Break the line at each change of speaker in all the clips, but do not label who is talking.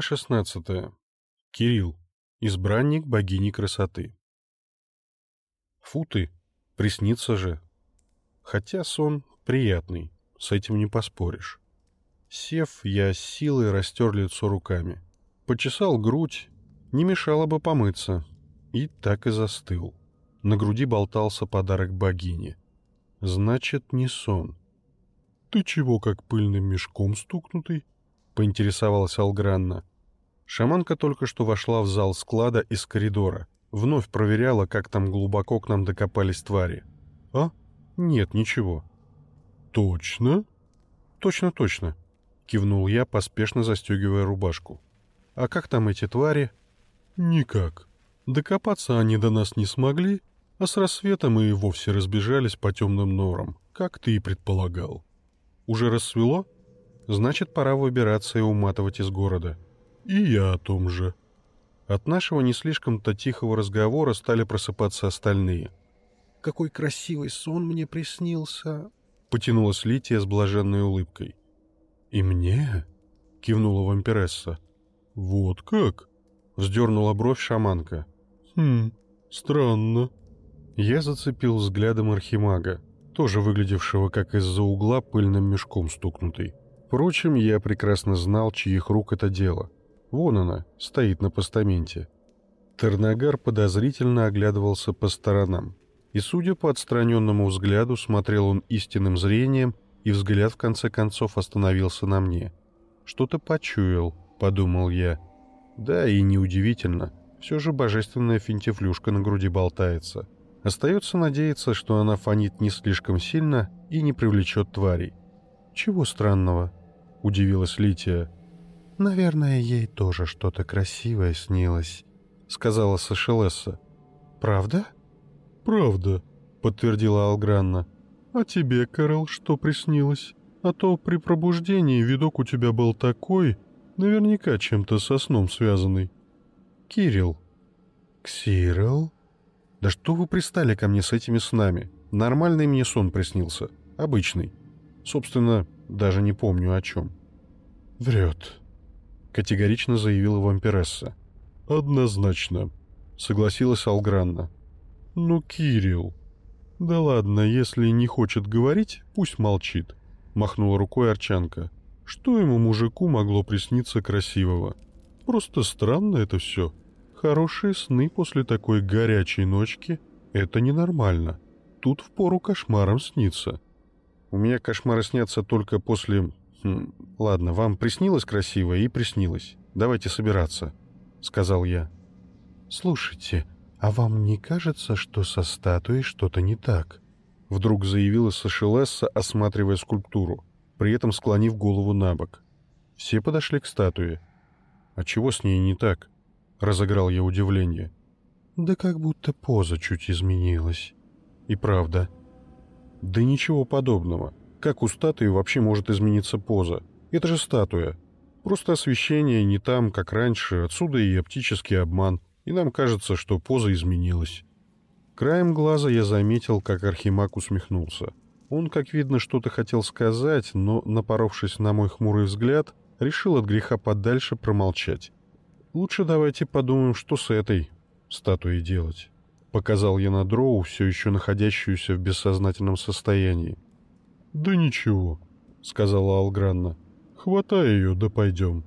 Глава 16. Кирилл. Избранник богини красоты. Фу ты, приснится же. Хотя сон приятный, с этим не поспоришь. Сев, я силой растер лицо руками. Почесал грудь, не мешало бы помыться. И так и застыл. На груди болтался подарок богини. Значит, не сон. «Ты чего, как пыльным мешком стукнутый?» — поинтересовалась Алгранна. Шаманка только что вошла в зал склада из коридора. Вновь проверяла, как там глубоко к нам докопались твари. «А? Нет, ничего». «Точно?» «Точно, точно», — кивнул я, поспешно застегивая рубашку. «А как там эти твари?» «Никак. Докопаться они до нас не смогли, а с рассветом и вовсе разбежались по темным норам, как ты и предполагал. Уже рассвело?» Значит, пора выбираться и уматывать из города. И я о том же. От нашего не слишком-то тихого разговора стали просыпаться остальные.
«Какой красивый сон мне приснился!»
Потянулась Лития с блаженной улыбкой. «И мне?» — кивнула вампиресса. «Вот как?» — вздернула бровь шаманка. «Хм, странно». Я зацепил взглядом архимага, тоже выглядевшего как из-за угла пыльным мешком стукнутый. Впрочем, я прекрасно знал, чьих рук это дело. Вон она, стоит на постаменте. Тернагар подозрительно оглядывался по сторонам. И, судя по отстраненному взгляду, смотрел он истинным зрением, и взгляд в конце концов остановился на мне. «Что-то почуял», — подумал я. Да, и неудивительно. Все же божественная финтифлюшка на груди болтается. Остается надеяться, что она фонит не слишком сильно и не привлечет тварей. «Чего странного?» — удивилась Лития.
«Наверное, ей тоже что-то красивое снилось», — сказала Сашелесса. «Правда?»
«Правда», — подтвердила Алгранна. «А тебе, Кэрол, что приснилось? А то при пробуждении видок у тебя был такой, наверняка чем-то со сном связанный». «Кирилл».
«Ксирил?»
«Да что вы пристали ко мне с этими снами? Нормальный мне сон приснился. Обычный. Собственно, даже не помню о чем.
«Врет», — категорично заявила вампиресса.
«Однозначно», — согласилась Алгранна. «Ну, Кирилл...» «Да ладно, если не хочет говорить, пусть молчит», — махнула рукой Арчанка. «Что ему, мужику, могло присниться красивого? Просто странно это все. Хорошие сны после такой горячей ночки — это ненормально. Тут впору кошмаром снится». У меня кошмары снятся только после... Ладно, вам приснилось красиво и приснилось. Давайте собираться», — сказал я.
«Слушайте, а вам не кажется, что со статуей что-то не так?»
Вдруг заявила Сашелесса, осматривая скульптуру, при этом склонив голову на бок. Все подошли к статуе. «А чего с ней не так?» — разыграл я удивление.
«Да как будто поза чуть изменилась».
«И правда», да ничего подобного. Как у статуи вообще может измениться поза? Это же статуя. Просто освещение не там, как раньше, отсюда и оптический обман, и нам кажется, что поза изменилась. Краем глаза я заметил, как Архимаг усмехнулся. Он, как видно, что-то хотел сказать, но, напоровшись на мой хмурый взгляд, решил от греха подальше промолчать. Лучше давайте подумаем, что с этой статуей делать. Показал я на дроу, все еще находящуюся в бессознательном состоянии. «Да ничего», — сказала Алгранна. «Хватай ее, да пойдем».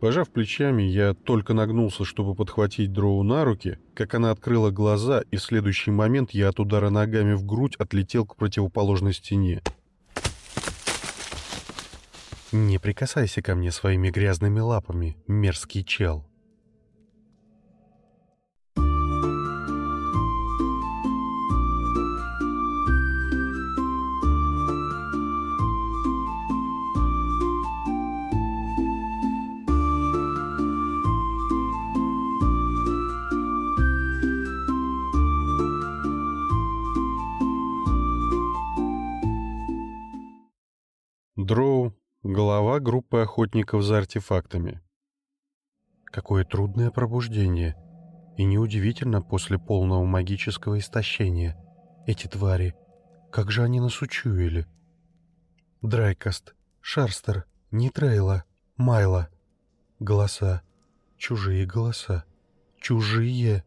Пожав плечами, я только нагнулся, чтобы подхватить дроу на руки, как она открыла глаза, и в следующий момент я от удара ногами в грудь отлетел к противоположной стене.
«Не прикасайся ко мне своими грязными лапами, мерзкий чел»,
Дроу, глава группы охотников за артефактами.
Какое трудное пробуждение. И неудивительно после полного магического истощения. Эти твари, как же они нас учуяли? Драйкаст, Шарстер, Нитрейла, Майла. Голоса. Чужие голоса. Чужие.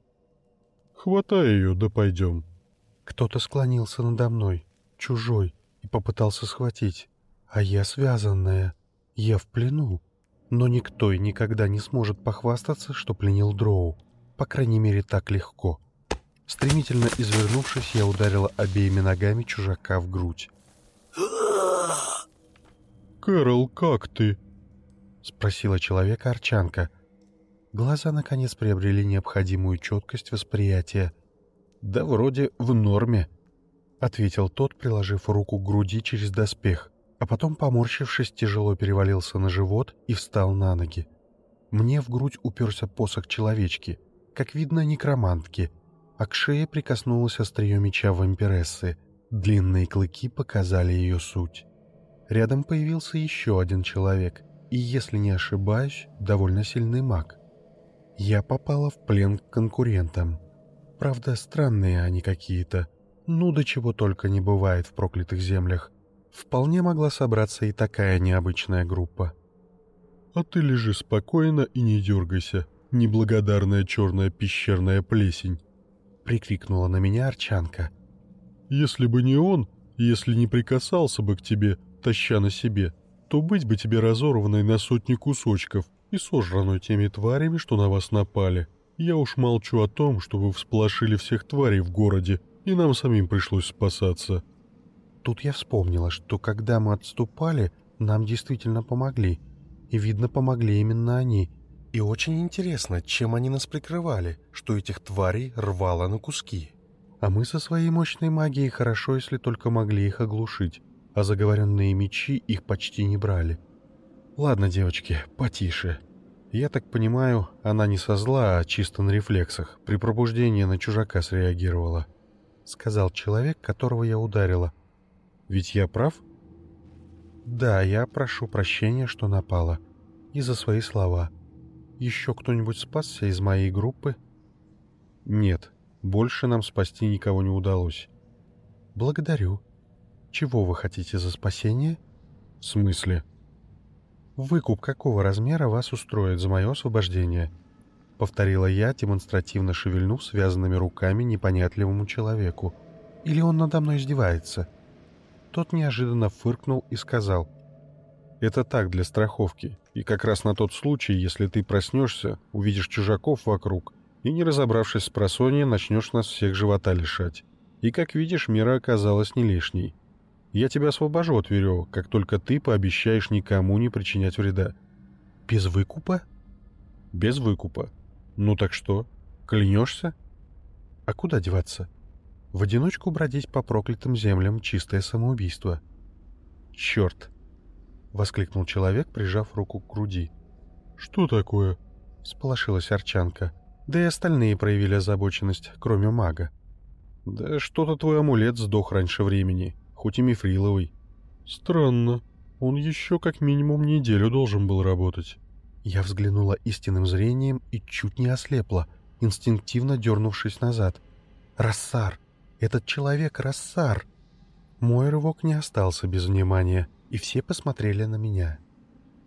Хватай ее, да пойдем.
Кто-то склонился надо мной, чужой, и попытался схватить. А я связанная. Я в плену. Но никто и никогда не сможет похвастаться, что пленил Дроу. По крайней мере, так легко. Стремительно извернувшись, я ударила обеими ногами чужака в грудь.
«Кэрол, как ты?»
— спросила человека Арчанка. Глаза, наконец, приобрели необходимую четкость восприятия. «Да вроде в норме», — ответил тот, приложив руку к груди через доспех, а потом, поморщившись, тяжело перевалился на живот и встал на ноги. Мне в грудь уперся посох человечки, как видно, некромантки, а к шее прикоснулась острие меча вампирессы. Длинные клыки показали ее суть. Рядом появился еще один человек, и, если не ошибаюсь, довольно сильный маг. Я попала в плен к конкурентам. Правда, странные они какие-то. Ну, до чего только не бывает в проклятых землях. Вполне могла собраться и такая необычная группа.
«А ты лежи спокойно и не дергайся, неблагодарная черная пещерная плесень», — прикрикнула на меня Арчанка. «Если бы не он, если не прикасался бы к тебе, таща на себе, то быть бы тебе разорванной на сотни кусочков и сожранной теми тварями, что на вас напали. Я уж молчу о том, что вы всполошили всех тварей в городе, и нам самим пришлось спасаться».
Тут я вспомнила, что когда мы отступали, нам действительно помогли. И, видно, помогли именно они. И очень интересно, чем они нас прикрывали, что этих тварей рвало на куски. А мы со своей мощной магией хорошо, если только могли их оглушить а заговоренные мечи их почти не брали. «Ладно, девочки, потише. Я так понимаю, она не со зла, а чисто на рефлексах. При пробуждении на чужака среагировала», — сказал человек, которого я ударила. «Ведь я прав?» «Да, я прошу прощения, что напала. И за свои слова. Еще кто-нибудь спасся из моей группы?» «Нет, больше нам спасти никого не удалось». «Благодарю», чего вы хотите за спасение? В смысле? Выкуп какого размера вас устроит за мое освобождение? Повторила я, демонстративно шевельнув связанными руками непонятливому человеку. Или он надо мной издевается? Тот неожиданно фыркнул и сказал. «Это так, для страховки. И как раз на тот случай, если ты проснешься, увидишь чужаков вокруг и, не разобравшись с просонья, начнешь нас всех живота лишать. И, как видишь, мира оказалась не лишней. Я тебя освобожу от веревок, как только ты пообещаешь никому не причинять вреда. Без выкупа? Без выкупа. Ну так что, клянешься? А куда деваться? В одиночку бродить по проклятым землям — чистое самоубийство. Черт! — воскликнул человек, прижав руку к груди. «Что такое?» — сполошилась Арчанка. Да и остальные проявили озабоченность, кроме мага. «Да что-то твой амулет сдох раньше времени хоть и мифриловый. Странно. Он еще как минимум неделю должен был работать. Я взглянула истинным зрением и чуть не ослепла, инстинктивно дернувшись назад. «Рассар! Этот человек Рассар!» Мой рывок не остался без внимания, и все посмотрели на меня.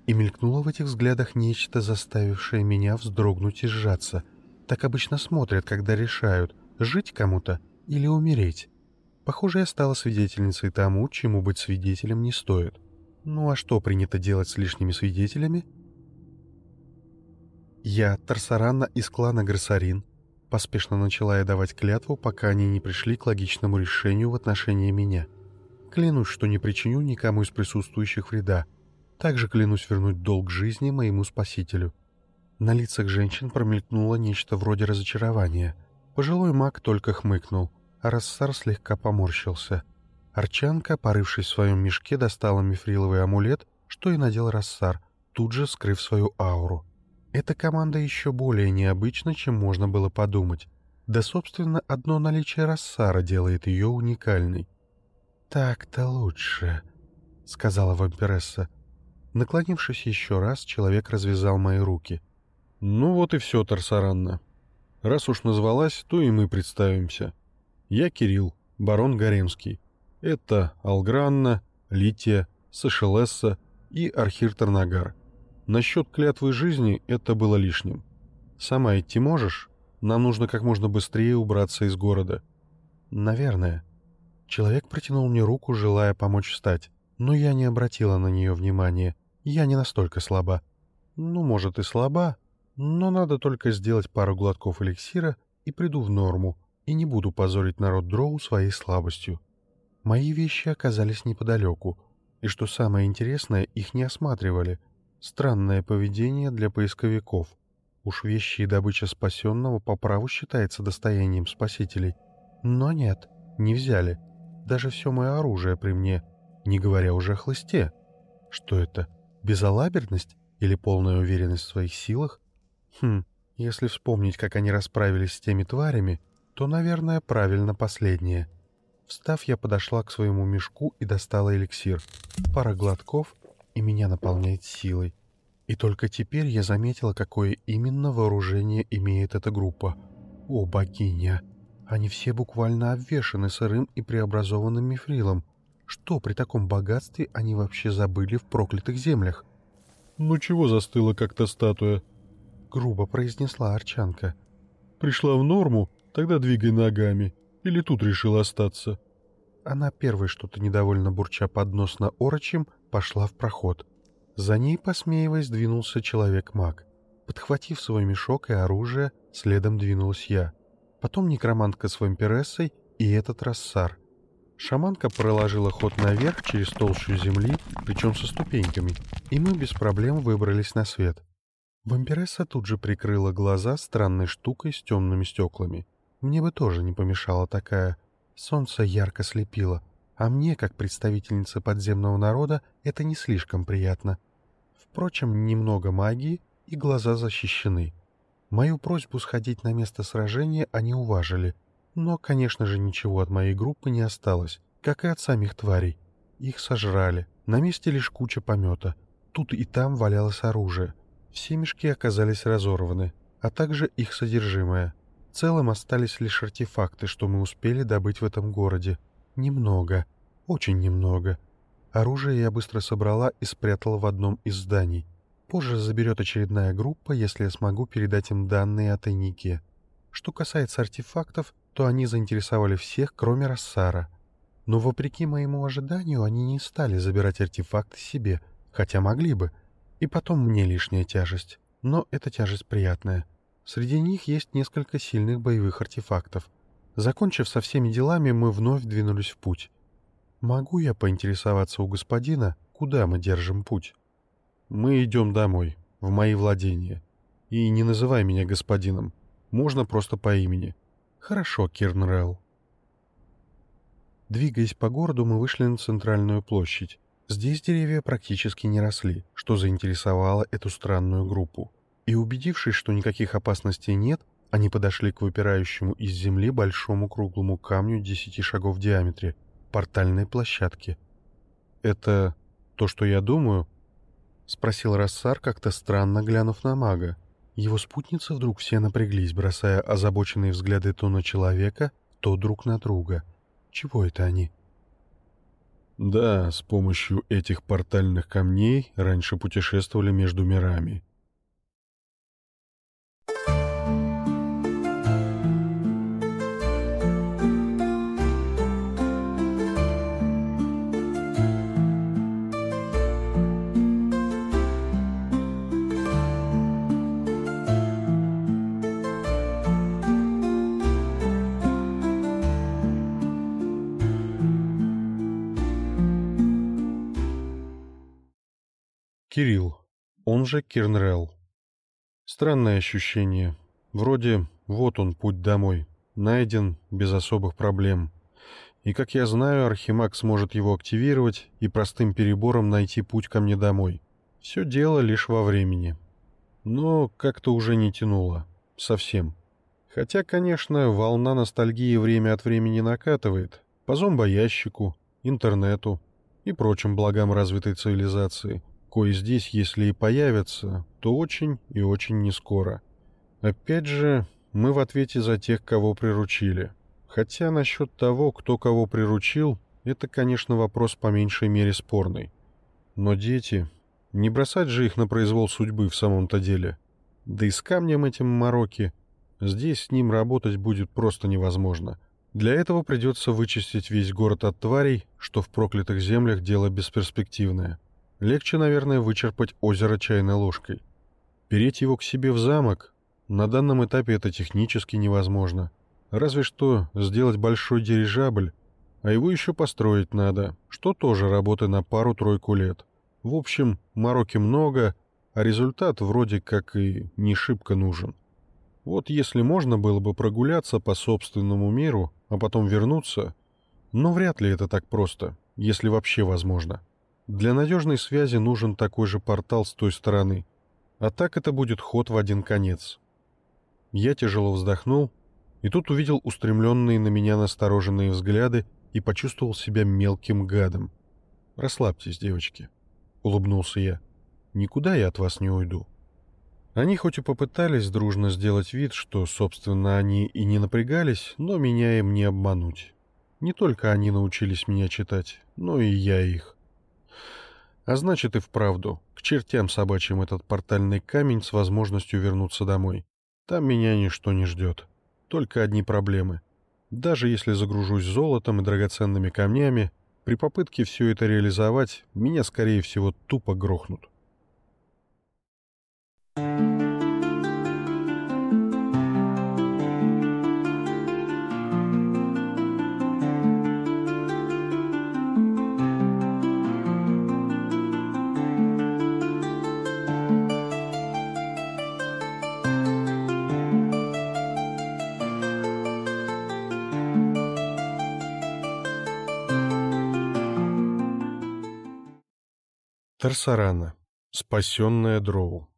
И мелькнуло в этих взглядах нечто, заставившее меня вздрогнуть и сжаться. Так обычно смотрят, когда решают, жить кому-то или умереть. Похоже, я стала свидетельницей тому, чему быть свидетелем не стоит. Ну а что принято делать с лишними свидетелями? Я, Тарсаранна из клана Грасарин, поспешно начала я давать клятву, пока они не пришли к логичному решению в отношении меня. Клянусь, что не причиню никому из присутствующих вреда. Также клянусь вернуть долг жизни моему спасителю. На лицах женщин промелькнуло нечто вроде разочарования. Пожилой маг только хмыкнул. Рассар слегка поморщился. Арчанка, порывшись в своем мешке, достала мифриловый амулет, что и надел Рассар, тут же скрыв свою ауру. Эта команда еще более необычна, чем можно было подумать. Да, собственно, одно наличие Рассара делает ее уникальной. «Так-то лучше», — сказала вампиресса. Наклонившись еще раз, человек развязал мои руки.
«Ну вот и все, Тарсаранна. Раз уж назвалась, то и мы представимся. Я Кирилл, барон Гаремский. Это Алгранна, Лития, Сашелесса и Архир Тарнагар. Насчет клятвы жизни это было лишним. Сама идти можешь? Нам нужно как можно быстрее убраться из города.
Наверное. Человек протянул мне руку, желая помочь встать, но я не обратила на нее внимания. Я не настолько слаба. Ну, может, и слаба, но надо только сделать пару глотков эликсира и приду в норму, и не буду позорить народ Дроу своей слабостью. Мои вещи оказались неподалеку, и что самое интересное, их не осматривали. Странное поведение для поисковиков. Уж вещи и добыча спасенного по праву считается достоянием спасителей. Но нет, не взяли. Даже все мое оружие при мне, не говоря уже о хлысте. Что это, безалаберность или полная уверенность в своих силах? Хм, если вспомнить, как они расправились с теми тварями, то, наверное, правильно последнее. Встав, я подошла к своему мешку и достала эликсир. Пара глотков, и меня наполняет силой. И только теперь я заметила, какое именно вооружение имеет эта группа. О, богиня! Они все буквально обвешаны сырым и преобразованным мифрилом. Что при таком богатстве они вообще забыли в проклятых землях?
«Ну чего застыла как-то статуя?»
— грубо произнесла Арчанка.
«Пришла в норму? Тогда двигай ногами. Или тут решила остаться?»
Она первой что-то недовольно бурча под нос на орочем пошла в проход. За ней, посмеиваясь, двинулся человек-маг. Подхватив свой мешок и оружие, следом двинулась я. Потом некромантка с вампирессой и этот рассар. Шаманка проложила ход наверх через толщу земли, причем со ступеньками, и мы без проблем выбрались на свет. Вампиресса тут же прикрыла глаза странной штукой с темными стеклами. Мне бы тоже не помешала такая Солнце ярко слепило, а мне, как представительнице подземного народа, это не слишком приятно. Впрочем, немного магии, и глаза защищены. Мою просьбу сходить на место сражения они уважили, но, конечно же, ничего от моей группы не осталось, как и от самих тварей. Их сожрали, на месте лишь куча помета. Тут и там валялось оружие. Все мешки оказались разорваны, а также их содержимое целом остались лишь артефакты, что мы успели добыть в этом городе. Немного, очень немного. Оружие я быстро собрала и спрятала в одном из зданий. Позже заберет очередная группа, если я смогу передать им данные о тайнике. Что касается артефактов, то они заинтересовали всех, кроме Рассара. Но вопреки моему ожиданию, они не стали забирать артефакты себе, хотя могли бы. И потом мне лишняя тяжесть. Но эта тяжесть приятная. Среди них есть несколько сильных боевых артефактов. Закончив со всеми делами, мы вновь двинулись в путь. Могу я поинтересоваться у господина, куда мы держим путь? Мы идем домой, в мои владения. И не называй меня господином. Можно просто по имени. Хорошо, Кирнрелл. Двигаясь по городу, мы вышли на центральную площадь. Здесь деревья практически не росли, что заинтересовало эту странную группу и, убедившись, что никаких опасностей нет, они подошли к выпирающему из земли большому круглому камню десяти шагов в диаметре, портальной площадке. «Это то, что я думаю?» — спросил Рассар, как-то странно глянув на мага. Его спутницы вдруг все напряглись, бросая озабоченные взгляды то на человека, то друг на друга. Чего это они?
«Да, с помощью этих портальных камней раньше путешествовали между мирами», Кирилл, он же Кирнрелл. Странное ощущение. Вроде вот он, путь домой. Найден без особых проблем. И, как я знаю, Архимаг сможет его активировать и простым перебором найти путь ко мне домой. Все дело лишь во времени. Но как-то уже не тянуло. Совсем. Хотя, конечно, волна ностальгии время от времени накатывает. По зомбоящику, интернету и прочим благам развитой цивилизации — кои здесь, если и появятся, то очень и очень нескоро. Опять же, мы в ответе за тех, кого приручили. Хотя насчет того, кто кого приручил, это, конечно, вопрос по меньшей мере спорный. Но дети... Не бросать же их на произвол судьбы в самом-то деле. Да и с камнем этим мороки. Здесь с ним работать будет просто невозможно. Для этого придется вычистить весь город от тварей, что в проклятых землях дело бесперспективное. Легче, наверное, вычерпать озеро чайной ложкой. Переть его к себе в замок? На данном этапе это технически невозможно. Разве что сделать большой дирижабль, а его еще построить надо, что тоже работа на пару-тройку лет. В общем, мороки много, а результат вроде как и не шибко нужен. Вот если можно было бы прогуляться по собственному миру, а потом вернуться, но вряд ли это так просто, если вообще возможно. Для надежной связи нужен такой же портал с той стороны, а так это будет ход в один конец. Я тяжело вздохнул, и тут увидел устремленные на меня настороженные взгляды и почувствовал себя мелким гадом. «Расслабьтесь, девочки», — улыбнулся я. «Никуда я от вас не уйду». Они хоть и попытались дружно сделать вид, что, собственно, они и не напрягались, но меня им не обмануть. Не только они научились меня читать, но и я их. А значит и вправду, к чертям собачьим этот портальный камень с возможностью вернуться домой. Там меня ничто не ждет. Только одни проблемы. Даже если загружусь золотом и драгоценными камнями, при попытке все это реализовать, меня, скорее всего, тупо грохнут. Тарсарана. Спасенная Дроу.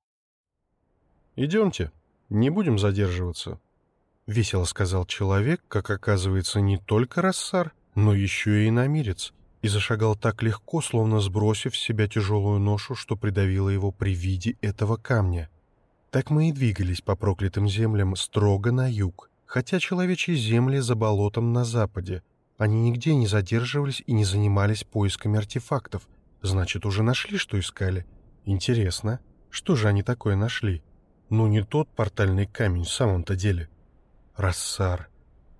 «Идемте, не будем задерживаться», — весело сказал человек, как оказывается, не только рассар, но еще и иномирец, и зашагал так легко, словно сбросив с себя тяжелую ношу, что придавило его при виде этого камня. Так мы и двигались по проклятым землям строго на юг, хотя человечьи земли за болотом на западе. Они нигде не задерживались и не занимались поисками артефактов — Значит, уже нашли, что искали? Интересно, что же они такое нашли? Ну, не тот портальный камень в самом-то деле. Рассар.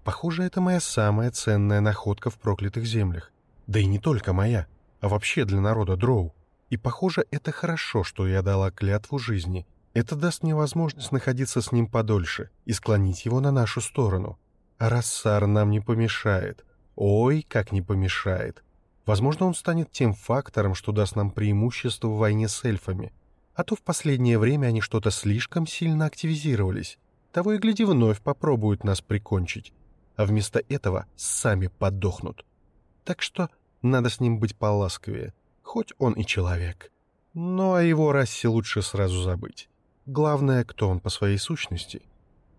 Похоже, это моя самая ценная находка в проклятых землях. Да и не только моя, а вообще для народа Дроу. И похоже, это хорошо, что я дала клятву жизни. Это даст мне возможность находиться с ним подольше и склонить его на нашу сторону. А Рассар нам не помешает. Ой, как не помешает. Возможно, он станет тем фактором, что даст нам преимущество в войне с эльфами. А то в последнее время они что-то слишком сильно активизировались. Того и гляди, вновь попробуют нас прикончить. А вместо этого сами подохнут. Так что надо с ним быть поласковее, хоть он и человек. Но о его расе лучше сразу забыть. Главное, кто он по своей сущности.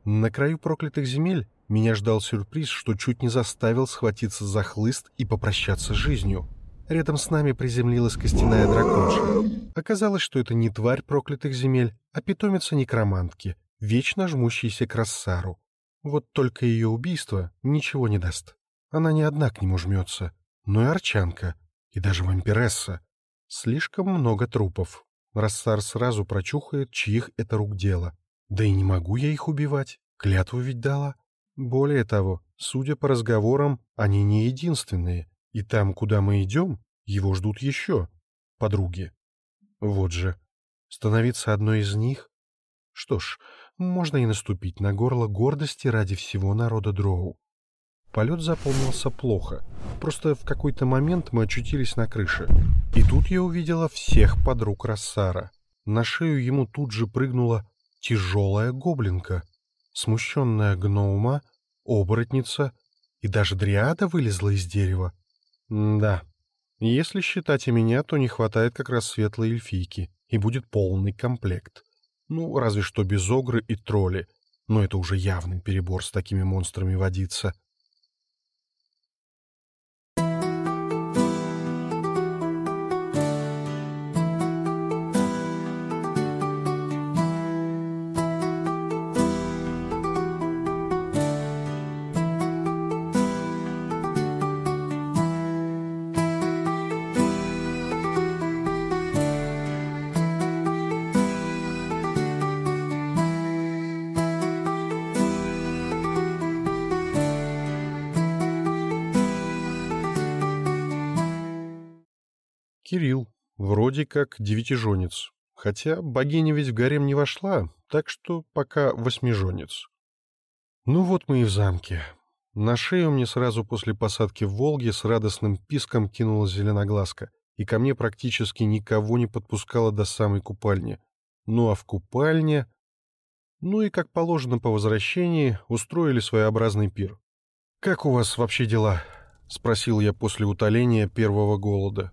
На краю проклятых земель меня ждал сюрприз, что чуть не заставил схватиться за хлыст и попрощаться с жизнью. Рядом с нами приземлилась костяная драконша. Оказалось, что это не тварь проклятых земель, а питомица некромантки, вечно жмущаяся к Рассару. Вот только ее убийство ничего не даст. Она не одна к нему жмется, но и арчанка, и даже вампиресса. Слишком много трупов. Рассар сразу прочухает, чьих это рук дело. Да и не могу я их убивать, клятву ведь дала. Более того, судя по разговорам, они не единственные, и там, куда мы идем, его ждут еще подруги. Вот же, становиться одной из них? Что ж, можно и наступить на горло гордости ради всего народа Дроу. Полет заполнился плохо. Просто в какой-то момент мы очутились на крыше. И тут я увидела всех подруг Рассара. На шею ему тут же прыгнула тяжелая гоблинка. Смущенная гнома, оборотница и даже дриада вылезла из дерева. Да, если считать и меня, то не хватает как раз светлой эльфийки, и будет полный комплект. Ну, разве что без огры и тролли, но это уже явный перебор с такими монстрами водиться. Кирилл, вроде как девятиженец. Хотя богиня ведь в гарем не вошла, так что пока восьмиженец. Ну вот мы и в замке. На шею мне сразу после посадки в Волге с радостным писком кинулась зеленоглазка, и ко мне практически никого не подпускала до самой купальни. Ну а в купальне... Ну и, как положено по возвращении, устроили своеобразный пир. «Как у вас вообще дела?» — спросил я после утоления первого голода.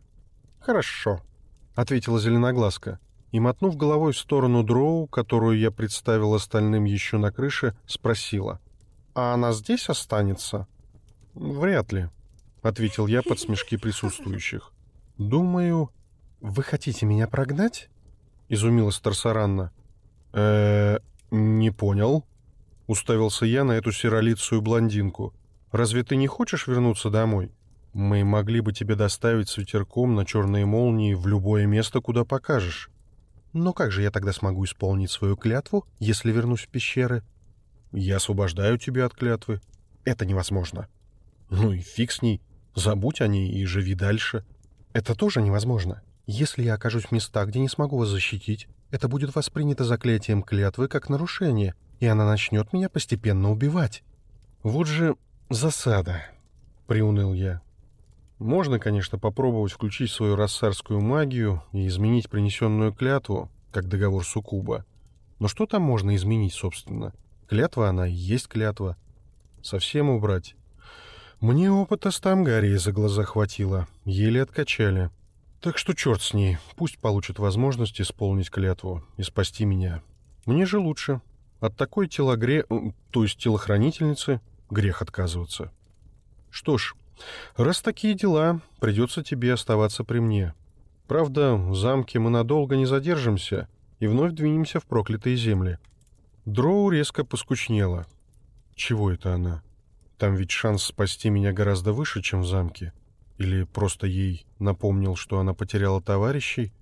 «Хорошо», — ответила зеленоглазка и, мотнув головой в сторону дроу, которую я представил остальным еще на крыше, спросила. «А она здесь останется?» «Вряд ли», — ответил я под смешки присутствующих. «Думаю...» «Вы хотите меня прогнать?» — изумилась Тарсаранна. э не понял», — уставился я на эту серолицую блондинку. «Разве ты не хочешь вернуться домой? Мы могли бы тебе доставить с ветерком на черные молнии в любое место, куда покажешь». Но как же я тогда смогу исполнить свою клятву, если вернусь в пещеры? Я освобождаю тебя от клятвы. Это невозможно. Ну и фиг с ней. Забудь о ней и живи дальше. Это тоже невозможно. Если я окажусь в местах, где не смогу вас защитить, это будет воспринято заклятием клятвы как нарушение, и она начнет меня постепенно убивать. Вот же засада, — приуныл я. Можно, конечно, попробовать включить свою рассарскую магию и изменить принесенную клятву, как договор Сукуба. Но что там можно изменить, собственно? Клятва она и есть клятва. Совсем убрать. Мне опыта с Тамгарии за глаза хватило, еле откачали. Так что черт с ней, пусть получит возможность исполнить клятву и спасти меня. Мне же лучше. От такой телогре... то есть телохранительницы, грех отказываться. Что ж, «Раз такие дела, придется тебе оставаться при мне. Правда, в замке мы надолго не задержимся и вновь двинемся в проклятые земли». Дроу резко поскучнела. «Чего это она? Там ведь шанс спасти меня гораздо выше, чем в замке. Или просто ей напомнил, что она потеряла товарищей?»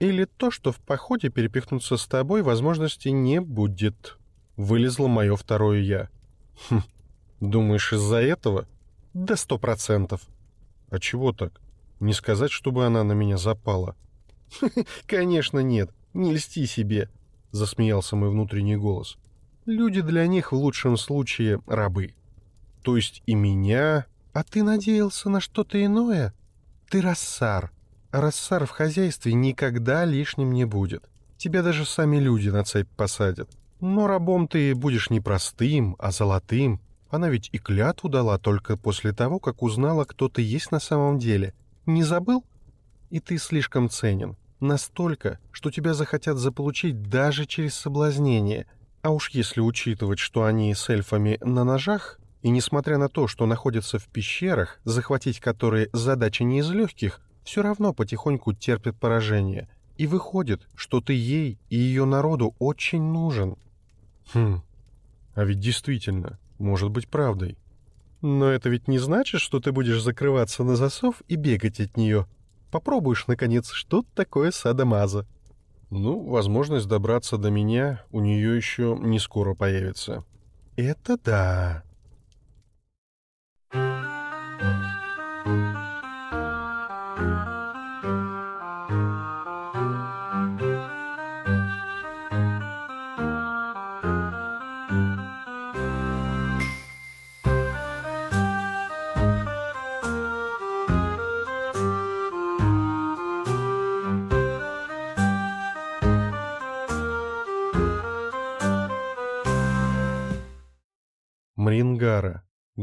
«Или то, что в походе перепихнуться с тобой возможности не будет», — вылезло мое второе «я». «Хм, думаешь, из-за этого?» Да сто процентов. А чего так? Не сказать, чтобы она на меня запала. Конечно, нет. Не льсти себе, засмеялся мой внутренний голос. Люди для них в лучшем случае рабы. То есть и меня... А ты надеялся на что-то иное? Ты рассар. Рассар в хозяйстве никогда лишним не будет. Тебя даже сами люди на цепь посадят. Но рабом ты будешь не простым, а золотым, она ведь и клятву дала только после того, как узнала, кто ты есть на самом деле. Не забыл? И ты слишком ценен. Настолько, что тебя захотят заполучить даже через соблазнение. А уж если учитывать, что они с эльфами на ножах, и несмотря на то, что находятся в пещерах, захватить которые задача не из легких, все равно потихоньку терпят поражение. И выходит, что ты ей и ее народу очень нужен. Хм, а ведь действительно, может быть правдой. Но это ведь не значит, что ты будешь закрываться на засов и бегать от нее. Попробуешь, наконец, что такое садомаза. Ну, возможность добраться до меня у нее еще не скоро появится. Это да.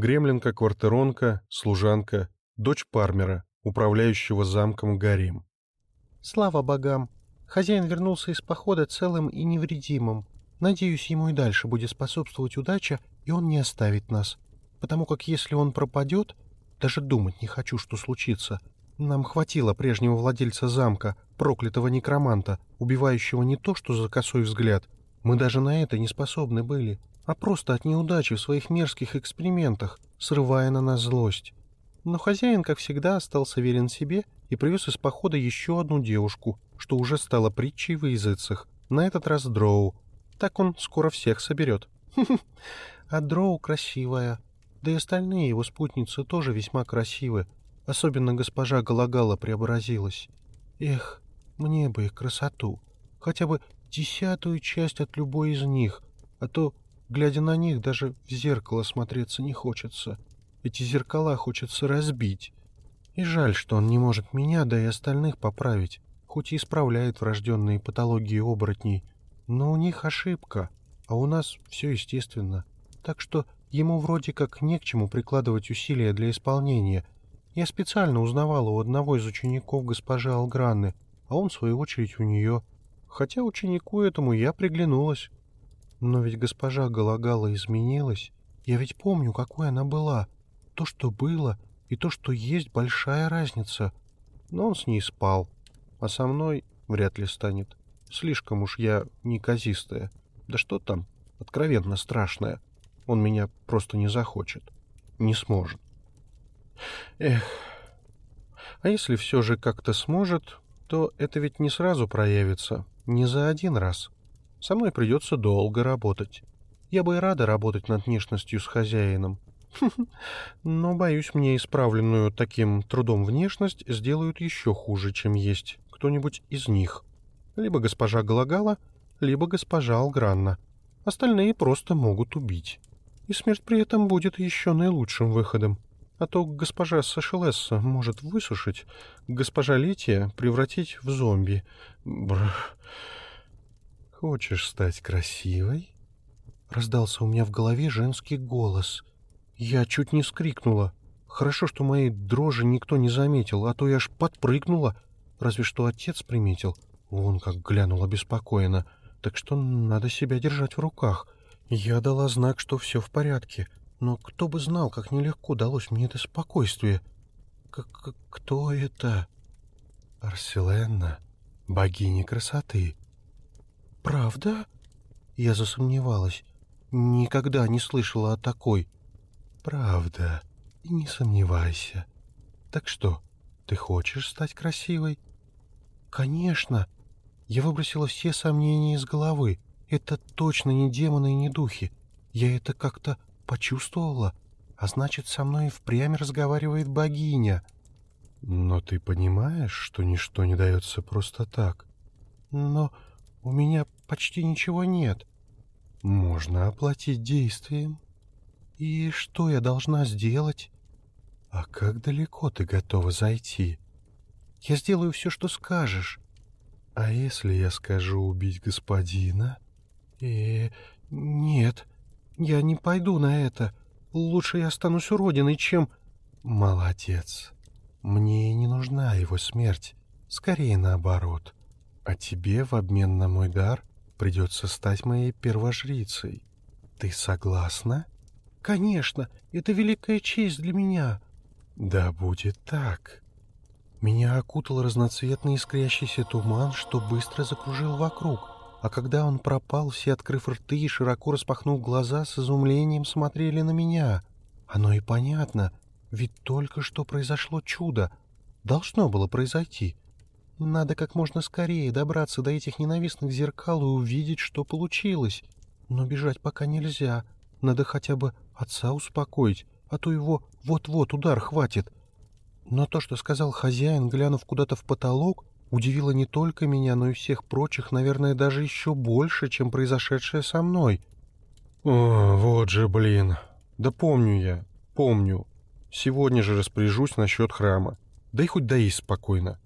Гремлинка-квартиронка, служанка, дочь Пармера, управляющего замком Гарим.
«Слава богам! Хозяин вернулся из похода целым и невредимым. Надеюсь, ему и дальше будет способствовать удача, и он не оставит нас. Потому как если он пропадет, даже думать не хочу, что случится. Нам хватило прежнего владельца замка, проклятого некроманта, убивающего не то что за косой взгляд. Мы даже на это не способны были а просто от неудачи в своих мерзких экспериментах, срывая на нас злость. Но хозяин, как всегда, остался верен себе и привез из похода еще одну девушку, что уже стало притчей в языцах, на этот раз Дроу. Так он скоро всех соберет. А Дроу красивая. Да и остальные его спутницы тоже весьма красивы. Особенно госпожа Галагала преобразилась. Эх, мне бы их красоту, хотя бы десятую часть от любой из них, а то, глядя на них, даже в зеркало смотреться не хочется. Эти зеркала хочется разбить. И жаль, что он не может меня, да и остальных поправить, хоть и исправляет врожденные патологии оборотней. Но у них ошибка, а у нас все естественно. Так что ему вроде как не к чему прикладывать усилия для исполнения. Я специально узнавала у одного из учеников госпожи Алгранны, а он, в свою очередь, у нее. Хотя ученику этому я приглянулась. Но ведь госпожа Галагала изменилась. Я ведь помню, какой она была. То, что было, и то, что есть, большая разница. Но он с ней спал, а со мной вряд ли станет. Слишком уж я неказистая. Да что там, откровенно страшная. Он меня просто не захочет. Не сможет. Эх. А если все же как-то сможет, то это ведь не сразу проявится, не за один раз. Со мной придется долго работать. Я бы и рада работать над внешностью с хозяином. Но, боюсь, мне исправленную таким трудом внешность сделают еще хуже, чем есть кто-нибудь из них. Либо госпожа Галагала, либо госпожа Алгранна. Остальные просто могут убить. И смерть при этом будет еще наилучшим выходом. А то госпожа Сашелесса может высушить, госпожа Лития превратить в зомби. Бррр. «Хочешь стать красивой?» Раздался у меня в голове женский голос. Я чуть не скрикнула. Хорошо, что моей дрожи никто не заметил, а то я аж подпрыгнула. Разве что отец приметил. Вон как глянула беспокойно. Так что надо себя держать в руках. Я дала знак, что все в порядке. Но кто бы знал, как нелегко далось мне это спокойствие. К -к Кто это? Арселенна, богиня красоты. Правда? Я засомневалась. Никогда не слышала о такой. Правда. И не сомневайся. Так что, ты хочешь стать красивой? Конечно. Я выбросила все сомнения из головы. Это точно не демоны и не духи. Я это как-то почувствовала, а значит, со мной впрямь разговаривает богиня. Но ты понимаешь, что ничто не дается просто так? Но у меня почти ничего нет. Можно оплатить действием. И что я должна сделать? А как далеко ты готова зайти? Я сделаю все, что скажешь. А если я скажу убить господина? Э, нет, я не пойду на это. Лучше я останусь уродиной, чем... Молодец. Мне не нужна его смерть. Скорее наоборот. А тебе в обмен на мой дар придется стать моей первожрицей. Ты согласна? Конечно, это великая честь для меня. Да будет так. Меня окутал разноцветный искрящийся туман, что быстро закружил вокруг а когда он пропал, все, открыв рты и широко распахнув глаза, с изумлением смотрели на меня. Оно и понятно, ведь только что произошло чудо. Должно было произойти. Надо как можно скорее добраться до этих ненавистных зеркал и увидеть, что получилось. Но бежать пока нельзя. Надо хотя бы отца успокоить, а то его вот-вот удар хватит. Но то, что сказал хозяин, глянув куда-то в потолок, удивило не только меня, но и всех прочих, наверное, даже еще больше, чем произошедшее со мной.
О, вот же, блин. Да помню я, помню. Сегодня же распоряжусь насчет храма. Да и хоть доесть спокойно.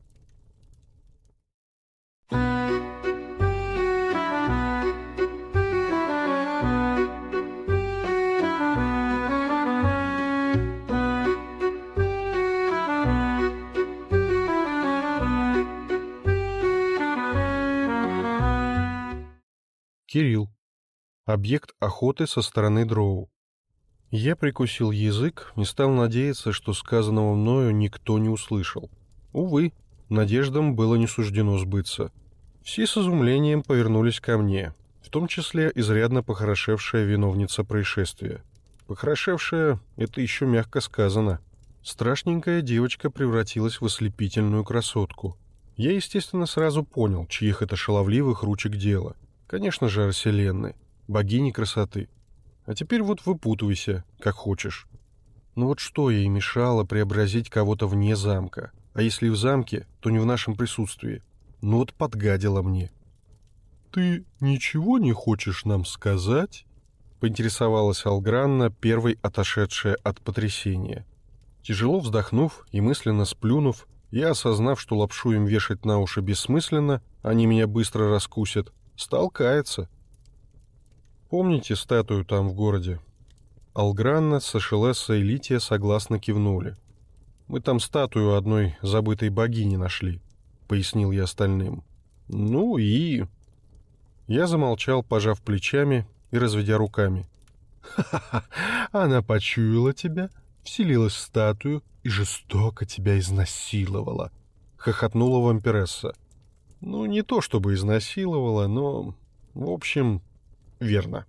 Кирилл. Объект охоты со стороны дроу. Я прикусил язык и стал надеяться, что сказанного мною никто не услышал. Увы, надеждам было не суждено сбыться. Все с изумлением повернулись ко мне, в том числе изрядно похорошевшая виновница происшествия. Похорошевшая — это еще мягко сказано. Страшненькая девочка превратилась в ослепительную красотку. Я, естественно, сразу понял, чьих это шаловливых ручек дело — Конечно же, Арселенны, богини красоты. А теперь вот выпутывайся, как хочешь. Ну вот что ей мешало преобразить кого-то вне замка? а если в замке, то не в нашем присутствии. Ну вот подгадила мне. «Ты ничего не хочешь нам сказать?» — поинтересовалась Алгранна, первой отошедшая от потрясения. Тяжело вздохнув и мысленно сплюнув, я, осознав, что лапшу им вешать на уши бессмысленно, они меня быстро раскусят, стал каяться. Помните статую там в городе? Алгранна, Сашелесса и Лития согласно кивнули. Мы там статую одной забытой богини нашли, пояснил я остальным. Ну и... Я замолчал, пожав плечами и разведя руками. «Ха-ха-ха! Она почуяла тебя, вселилась в статую и жестоко тебя изнасиловала!» — хохотнула вампиресса. «Ну, не то чтобы изнасиловала, но... В общем, верно».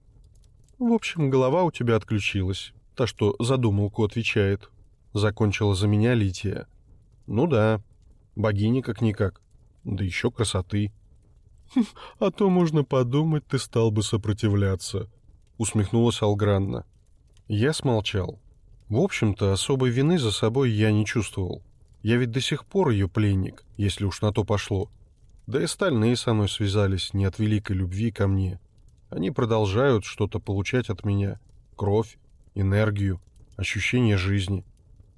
«В общем, голова у тебя отключилась. Та, что задумалку отвечает», — закончила за меня Лития. «Ну да, богиня как-никак. Да еще красоты». «Хм, «А то можно подумать, ты стал бы сопротивляться», — усмехнулась Алгранна. Я смолчал. В общем-то, особой вины за собой я не чувствовал. Я ведь до сих пор ее пленник, если уж на то пошло. Да и остальные со мной связались не от великой любви ко мне, они продолжают что-то получать от меня. Кровь, энергию, ощущение жизни.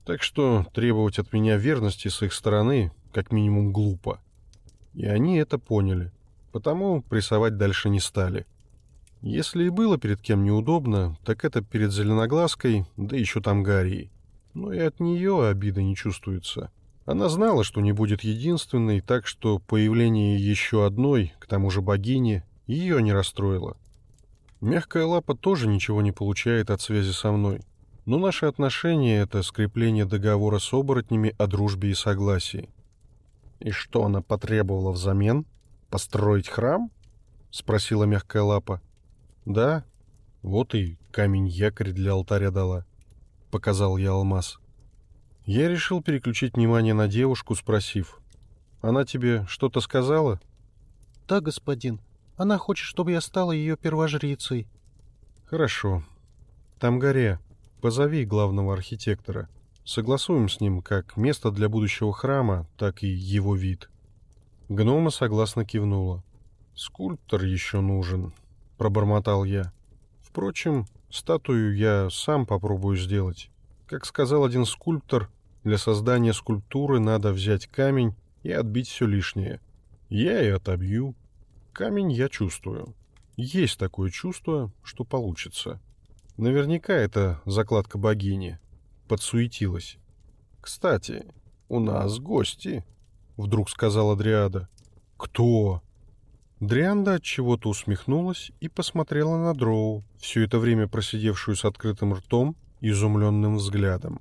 Так что требовать от меня верности с их стороны как минимум глупо. И они это поняли. Потому прессовать дальше не стали. Если и было перед кем неудобно, так это перед Зеленоглазкой, да еще там Гаррией. Но и от нее обида не чувствуется. Она знала, что не будет единственной, так что появление еще одной, к тому же богини, ее не расстроило. Мягкая лапа тоже ничего не получает от связи со мной. Но наши отношения — это скрепление договора с оборотнями о дружбе и согласии. «И что она потребовала взамен? Построить храм?» — спросила мягкая лапа. «Да, вот и камень-якорь для алтаря дала», — показал я алмаз. Я решил переключить внимание на девушку, спросив. «Она тебе что-то сказала?»
«Да, господин. Она хочет, чтобы я стала ее первожрицей.
Хорошо. Там горе. Позови главного архитектора. Согласуем с ним как место для будущего храма, так и его вид. Гнома согласно кивнула. Скульптор еще нужен, пробормотал я. Впрочем, статую я сам попробую сделать. Как сказал один скульптор, для создания скульптуры надо взять камень и отбить все лишнее. Я и отобью. Камень я чувствую. Есть такое чувство, что получится. Наверняка это закладка богини. Подсуетилась. «Кстати, у нас гости», — вдруг сказала Дриада. «Кто?» Дрианда от чего-то усмехнулась и посмотрела на Дроу, все это время просидевшую с открытым ртом изумленным взглядом.